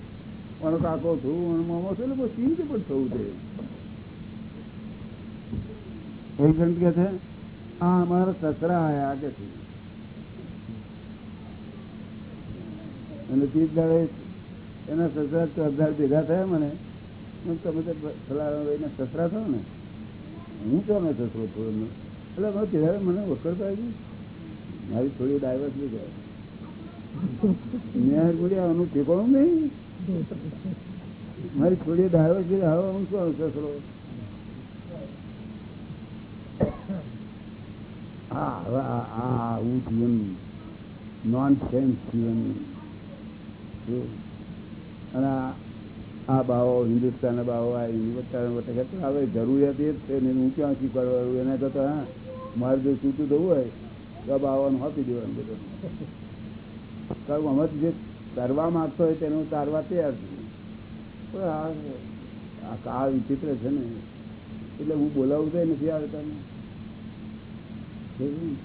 પણ કાકો છું, પણ મામો છું, એટલે કોઈ ચિંતિત પણ થવું છે એક જણ કે છે, હા અમારા સસરા આયા કે છે અને દાડે એના સસરા ચોધાર ભેગા થયા મને. હું તમે તો ફલાણા સસરા થયો ને. હું તો અમે સસરો એમનો. એટલે મને ત્યારે મને વખડતા આવી મારી થોડી ડાયવર્સ બી ગયા મેં બોલી આનું ઠેકાણું નહીં. મારી થોડી ડાયવર્સ બી હવે હું શું સસરો. હા હવે આવું જીવન નોન સેન્સ જીવન. અને આ- ભાવો હિન્દુસ્તાનના બાવો આ હિન્દુસ્તાન હવે જરૂરિયાત એ જ છે ને હું ક્યાં શીખવાડવાનું? એના કરતા હા મારે જો છૂટું થવું હોય, તો બાવાનું આપી દેવાનું બધું. કારણ અમે જે કરવા માંગતો હોય તેને હું તારવા તૈયાર છું. પણ આ- આ કાળ વિચિત્ર છે ને, એટલે હું બોલાવું તો નથી આવતા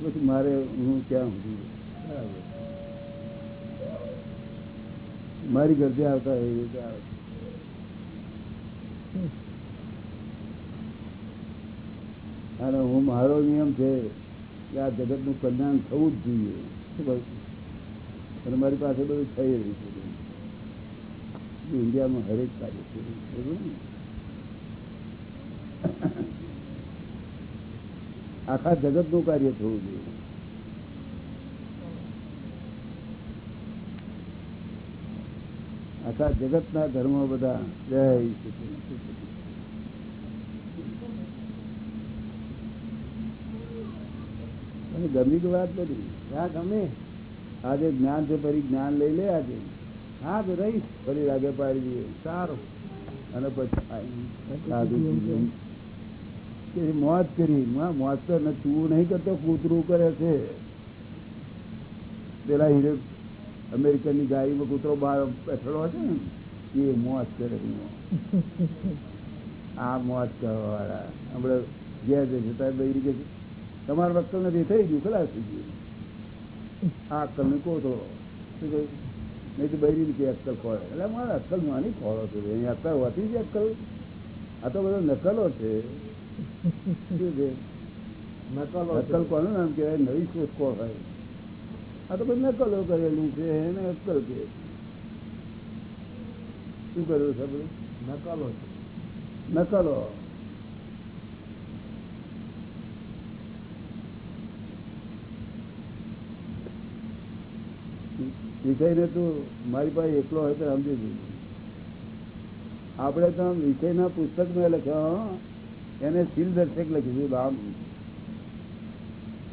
પછી મારે હું ક્યાં સુધી? મારી ઘરથી આવતા અને હું મારો નિયમ છે કે આ જગતનું કલ્યાણ થવું જ જોઈએ. અને મારી પાસે બધું થઈ રહ્યું છે ઇન્ડિયામાં હરેક કાર્ય છે. આખા જગતનું કાર્ય થવું જોઈએ. આખા જગત ના ધર્મો બધા જય શ્રી ગમી તો વાત બધી. હા ગમે. આજે જ્ઞાન છે ફરી જ્ઞાન લઈ લે આજે. હા તો રહીશ. ફરી રાગે પાડી દઈએ. સારું. અને પછી મોજ કરી. મોત તો તું નહીં કરતો કૂતરું કરે છે. પેલા હીરે અમેરિકનની ગાડીમાં કૂતરો બહાર બેઠેલો હશે ને એ મોજ કરે આ મોજ કરવા વાળા આપણે ઘેર જશે બૈરી કે તમારા વખત નથી થઈ ગયું ખલાસ થઈ ગયું. આ અક્કલ ને કોતો શું કહ્યું નહીં તો બૈરી કે અક્કલ ખોળે. એટલે મારા અક્કલ માની ખોળો છે. અહીં અક્કલ હોતી જ અક્કલ. આ તો બધો નકલો છે. શું છે નકલો અક્કલ કોનું નામ કહેવાય? નવી શોધ કોણ હોય? આ તો બધું નકલો કરેલું છે, એને અક્કલ કે શું કર્યું છે બધું નકલો નકલો. વિષયને તું મારી પાસે એકલો હોય તો સમજી જઈએ આપણે તો વિષયના પુસ્તકમાં લખ્યો એને શીલ દર્શક લખ્યું રામ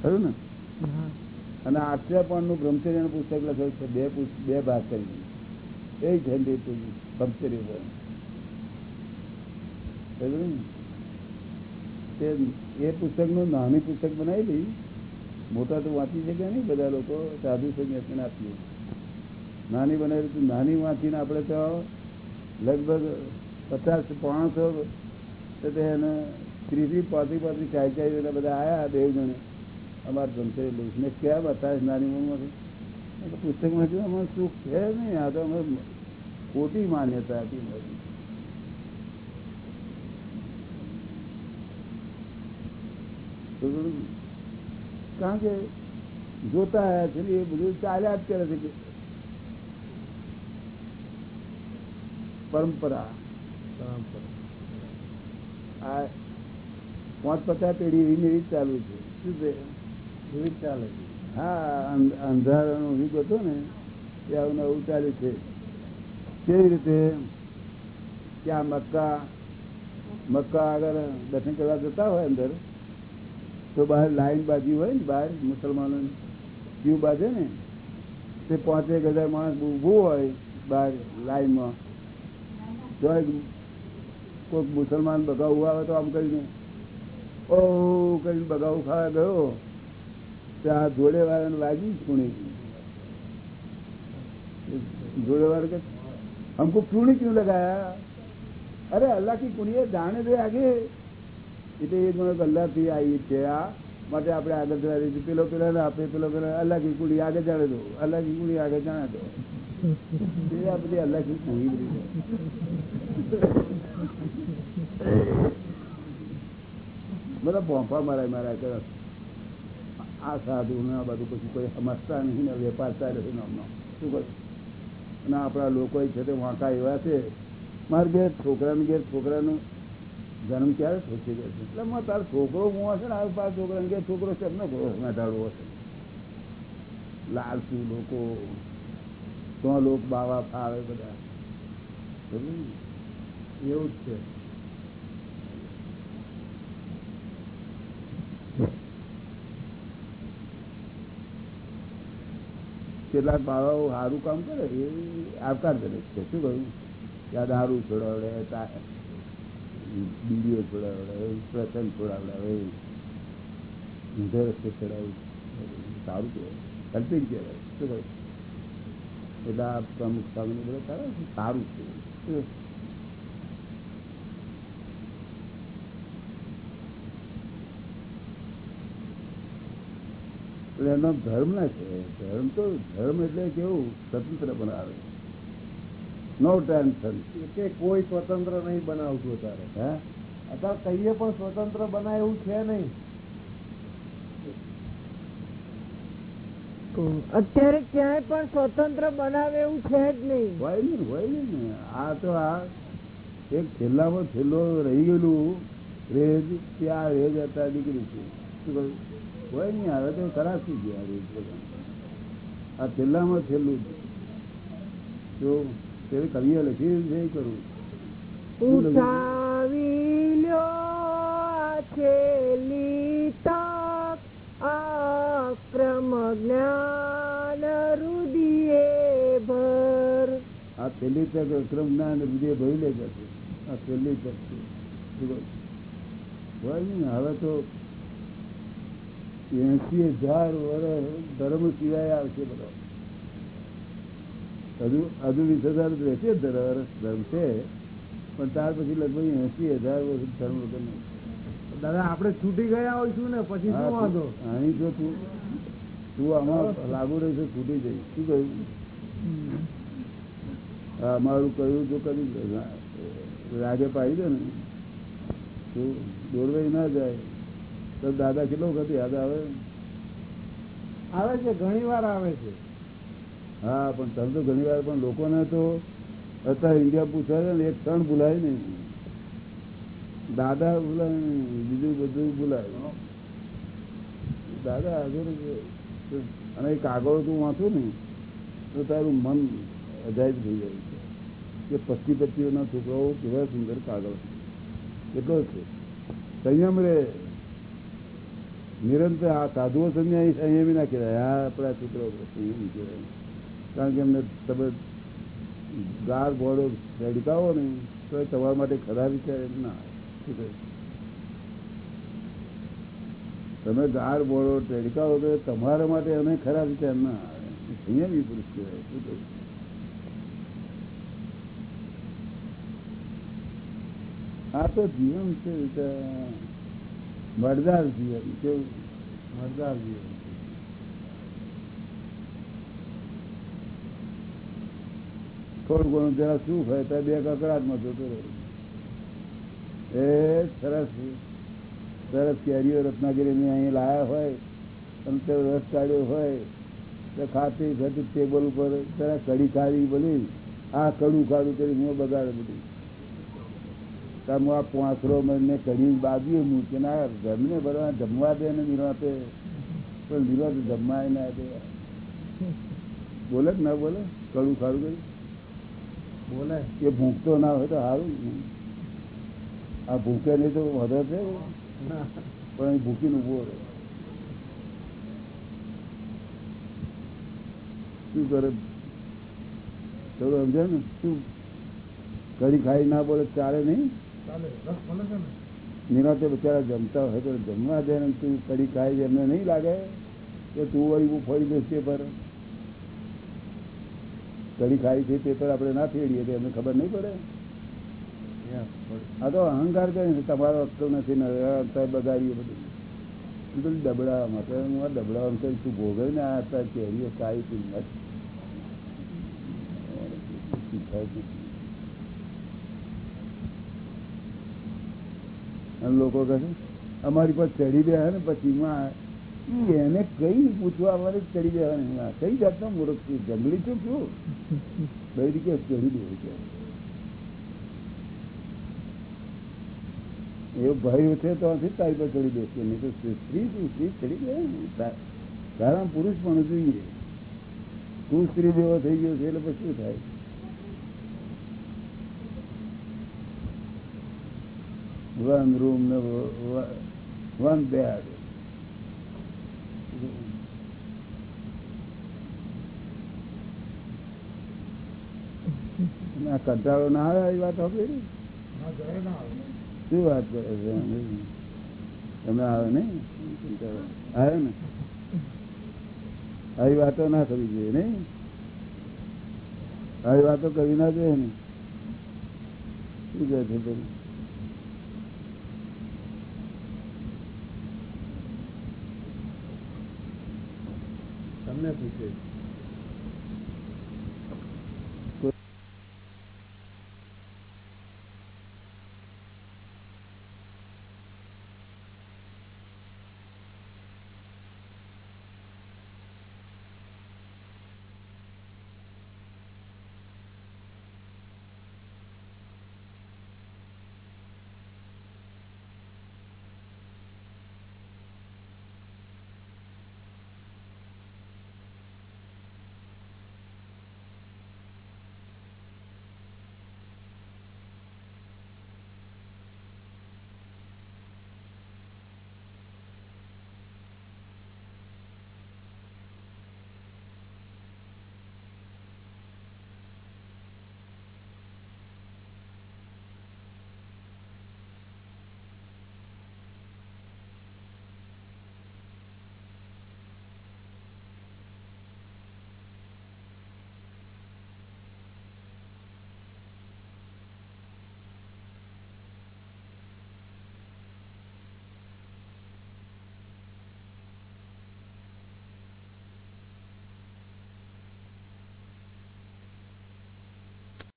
ખરું ને. અને આઠસો પણ નું બ્રહ્મચર્ય પુસ્તક લખેલું છે, બે બે ભાગ કરી એ ઠંડી બ્રહ્મચર્ય? તે એ પુસ્તકનું નાની પુસ્તક બનાવેલી, મોટા તો વાંચી શક્યા નહીં બધા લોકો, સાધુ સંન્યાસીને આપીએ. નાની બનાવેલી તો નાની વાંચીને આપણે તો લગભગ પચાસ, પાંચસો એને ત્રીસી, પાંત્રીસ પાંત્રીસ ચાર ચાર બધા આવ્યા બે જણે. અમારે જમશે ને ક્યાં બતાવે નાની ઉંમરમાંથી મેં તો પુસ્તકમાં જોયું અમારે સુખ છે નહીં. આ તો અમે ખોટી માન્યતા હતી. કારણ કે જોતા આવ્યા છે એ બધું ચાલ્યા જ કરે છે કે પરંપરા. આ પાંચ પચાસ પેઢી એવી ચાલુ છે. શું છે? હા, અંધ- અંધારાનું યુગ હતો ને, એ આવું આવું છે. કેવી રીતે? ત્યાં મક્કા? મક્કા આગળ દર્શન કરવા જતા હોય અંદર, તો બહાર લાઈન બાજી હોય ને બહાર, મુસલમાનો ક્યુ બાજે ને, તે પાંચેક હજાર માણસ ઊભું હોય બહાર લાઈનમાં. જો કોઈક મુસલમાન બગાવું આવે તો આમ કરીને ઓ કરીને બગાવું ખાવા ગયો. ત્યાં જોડે વાળાને વાગી જ ખૂણી जोड़े वाले के हमको क्यों नहीं क्यों लगाया अरे अल्लाह की कुड़िए जाने दे आगे એટલે એ મને અલ્લાહથી આવી છે આ માટે આપણે આગળ જવા દઈશું પેલો પેલા ને આપે પેલો પેલા અલ્લાહ કી કુડી આગળ જાણે દો અલ્લાહ કી કુડી આગળ જાણે દો એ આ બધી અલ્લાહ કી કુડી બધી બધા ભોંફા મારા મારા કરે આ સાધુ આ બધું પછી કોઈ સમજતા નહીં ને વેપાર ચાલે છે નામનો અને આપણા લોકો છે તે વાંકા એવા છે, મારે ઘેર છોકરાને ઘેર છોકરાનો જન્મ ક્યારે થશે ગયો છે? એટલે માં તારો છોકરો હું હશે ને, આ પાછ છોકરાને ઘેર છોકરો છે, એમને મેટાડવો હશે. લાલસુ લોકો, તો લોક બાવા ફાવે બધા. એવું જ છે. કેટલાક બાળાઓ સારું કામ કરે એ આવકારજનક છે. શું કહ્યું ત્યાં દારૂ છોડાવડે બીડીઓ છોડાવડે, પ્રસંગ છોડાવડે ઊંધે રસ્તે ચડાવી સારું કહેવાય. કલ્પિત કહેવાય. શું કહ્યું એટલે આ પ્રમુખ સ્વામી બધા સારા છે. સારું છે શું? એટલે એનો ધર્મ ના છે. ધર્મ તો ધર્મ એટલે કેવું? સ્વતંત્ર બનાવે. નો ટેન્શન કે કોઈ સ્વતંત્ર નહીં બનાવતું અત્યારે. હે? અત્યારે કહીએ પણ સ્વતંત્ર બનાય એવું છે નહીં. અત્યારે ક્યાંય પણ સ્વતંત્ર બનાવે એવું છે જ નહીં. હોય ને હોય ને. આ તો આ એક છેલ્લામાં છેલ્લો રહી ગયેલું રેજ ત્યાં રેજ હતા દીકરી છે. શું કહ્યું? હોય નહીં આવે તો ખરાબ ગયા આ છેલ્લામાં છેલ્લું જો. તે કવિએ લખી છે કરું. ઉઠાવી લ્યો છેલ્લી તક આક્રમ જ્ઞાન રુદિયે ભર. આ છેલ્લી તક અક્રમ જ્ઞાન હૃદય ભરી લે છે આ છેલ્લી તક છે. હવે તો એસી હજાર વર્ષ ધર્મ સિવાય આવશે બધો. હજુ હજુ વીસ હજાર રહેશે ધર્મ છે. પણ ત્યાર પછી લગભગ એસી હજાર વર્ષ ધર્મ વગર નહીં. દાદા આપણે છૂટી ગયા હોઈશું ને પછી શું વાંધો? અહીં જો તું તું આમાં લાગુ રહેશે છૂટી જઈ શું કહ્યું? હા, અમારું કહ્યું તો કરી. રાગે પાડી દે ને તું દોરવાઈ ના જાય. તો દાદા કેટલો વખત યાદ આવે? આવે છે ઘણી વાર આવે છે. હા પણ તમે તો ઘણી વાર પણ લોકોને તો અત્યારે ઇન્ડિયા પૂછાય ને એક ક્ષણ ભૂલાય નહીં. દાદા ભૂલાય નહીં બીજું બધું ભૂલાય. દાદા હાજર અને એ કાગળો તું વાંચું ને તો તારું મન અજાયબ થઈ જાય છે. કે પચી પચીઓના છોકરાઓ કેવા સુંદર કાગળ કેટલો છે. સંયમ રે. નિરંતર આ સાધુઓ સંન્યાસી સંયમી ના કહેવાય આ આપણા છોકરાઓ સંયમી કહેવાય કારણ કે એમને તમે ગાર બોડો રડકાવો ને, તો તમારા માટે ખરા વિચાર એમ ના? તમે ગાર બોળો ટેડકાવો તો તમારા માટે અમે ખરા વિચાર ના આવે સંયમી પુરુષ કહેવાય શું કહે? આ તો જીવન છે વિચાર. મરદાર જીવન કેવું? થોડું ઘણું જરા શું હોય તો બે કકડાટમાં જતો રહ્યો એ સરસ સરસ કેરીઓ રત્નાગીરી અહીં લાયા હોય, અને તે રસ કાઢ્યો હોય, તો ખાતી ખાતી ટેબલ ઉપર જરા કડી કાઢી બોલી આ કડું કાઢું કરી હું બગાડે બધું. હું આ પાંચરો મને કઢી બાજુએ મૂકી ના જમને ભરવા જમવા દે ને નિરાતે. પણ નિરાતે જમવાય ના દે. બોલે કે ના બોલે? કડું ખાધું કરી બોલે. એ ભૂખતો ના હોય તો સારું આ ભૂખે નહીં તો વધે છે? પણ અહીં ભૂખીને ઊભો રહે. શું કરે? થોડું સમજાય ને? શું? કઢી ખાઈ ના બોલે ચાલે નહીં? નિરાતે બિચારા જમતા હોય તો જમવા દે ને તું કડી ખાય એમને નહીં લાગે કે તું વળી ફરી દઈશ તે પર કઢી ખાઈ છે, પેપર આપણે ના ફેરીએ તો એમને ખબર નહીં પડે. આ તો અહંકાર કરે છે, તમારો અક્કલ નથી ને બગાડીએ બધું. બધું ડબડા માટે, હું આ ડબડા કરી તું ભોગવે ને આ અત્યારે કેરીઓ કાઈ કિંમત શીખાય જ નથી. લોકો કહે અમારી પર ચડી ગયા ને પછી એને કઈ પૂછવા અમારે ચડી ગયા કઈ જાતનો મૂર્ખ છું? જંગલી છું શું? કઈ રીતે ચડી દેવું છે? એવો ભય છે તો તારી પર ચડી બેસીએ નહીં તો સ્ત્રી તું સ્ત્રી ચડી ગયા તારા પુરુષ પણ જોઈએ. તું સ્ત્રી જેવો થઈ ગયો છે એટલે પછી શું થાય? વન રૂમ ને વન બેડ કંટાળો ના આવે આવી વાત આપી શું વાત કરે છે? તમે આવે નહીં કંટાળો. આવે ને? આવી વાતો ના કરવી જોઈએ નહીં? આવી વાતો કરવી ના જોઈએ ને? શું કહે છે તમે તમને પૂછે છે.